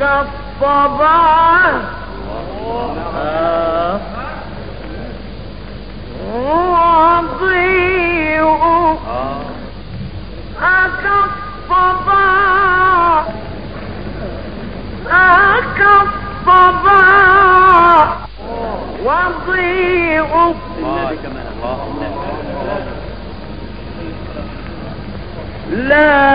كالصباح وضيء كالصباح كالصباح وضيء لا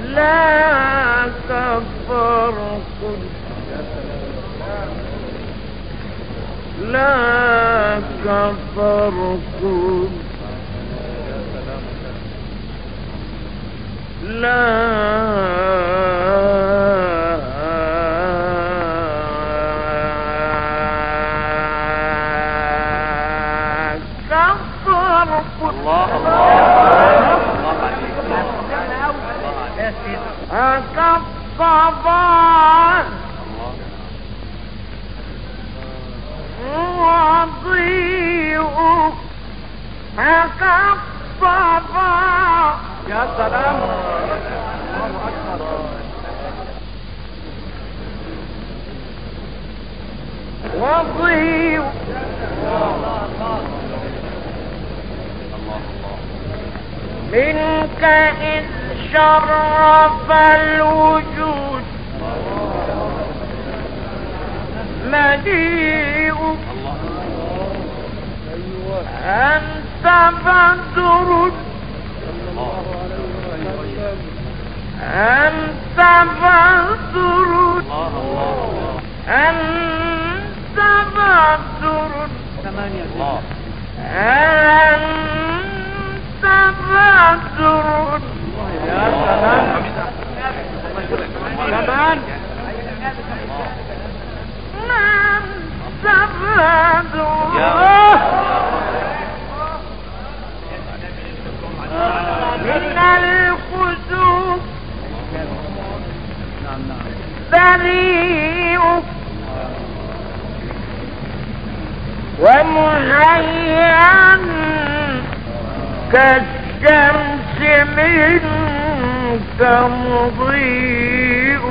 لا لا لا شرف الوجود. مجيء أنت بدر أنت بدر أنت بدر الله أنت بدر يا سلام كمان أنت بدر يا من الخسوف بريء ومهيئا كالشمس منك مضيء.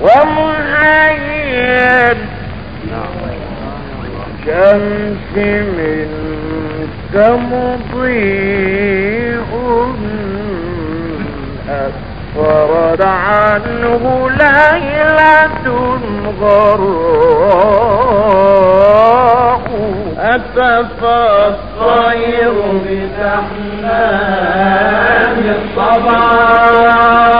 ومهيئا شمس منك مضيء. أسفرت عنه ليلة غراء. أتفى الطير بتحنان الصباح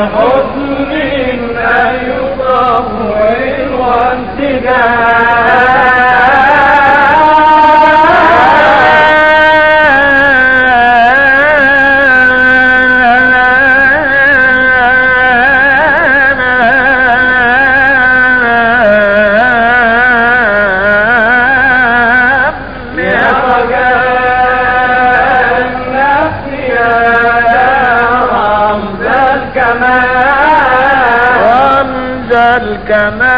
حزن أي طهر الكمال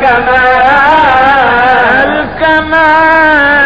کمال کمال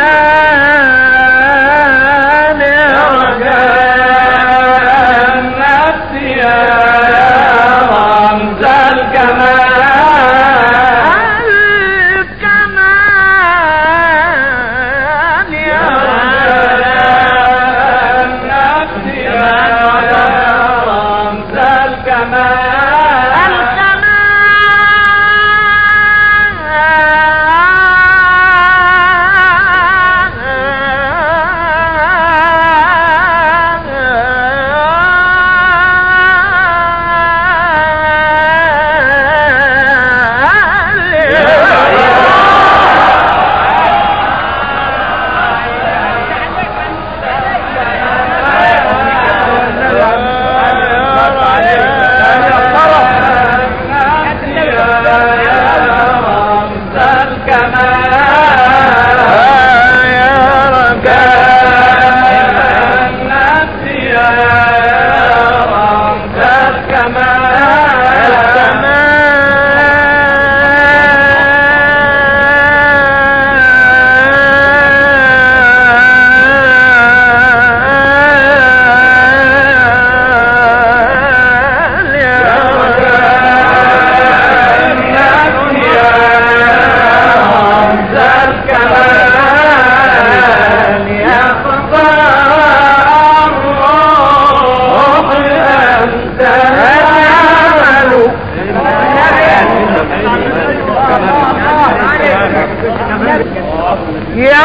يا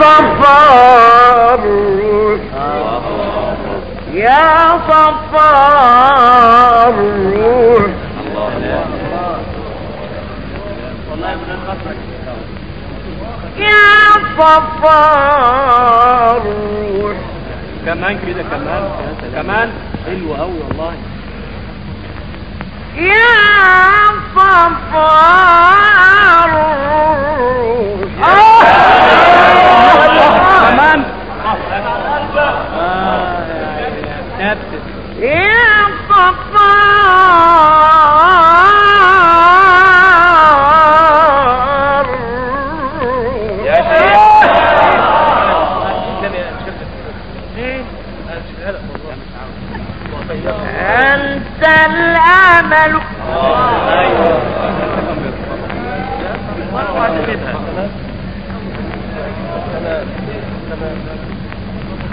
صفار يا صفار. يا صفار. كمان كده كمان كمان. حلو قوي والله. يا صفار. كمان آه. يا ثابت يا صفار.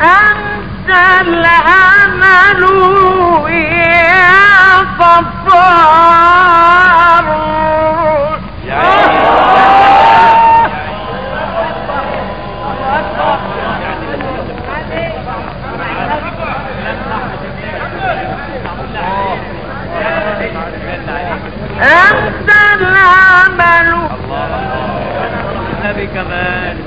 أنت العمل يا صبار. أنت الله النبي كمان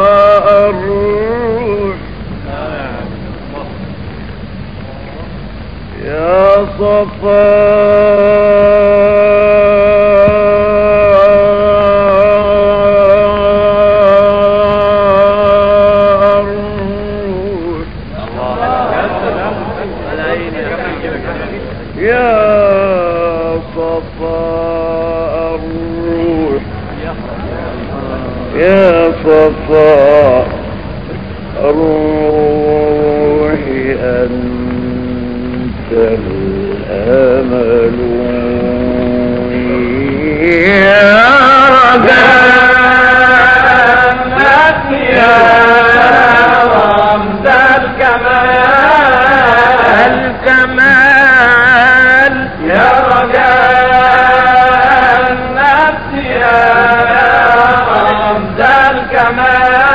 الأمل يا رجاء يا الكمال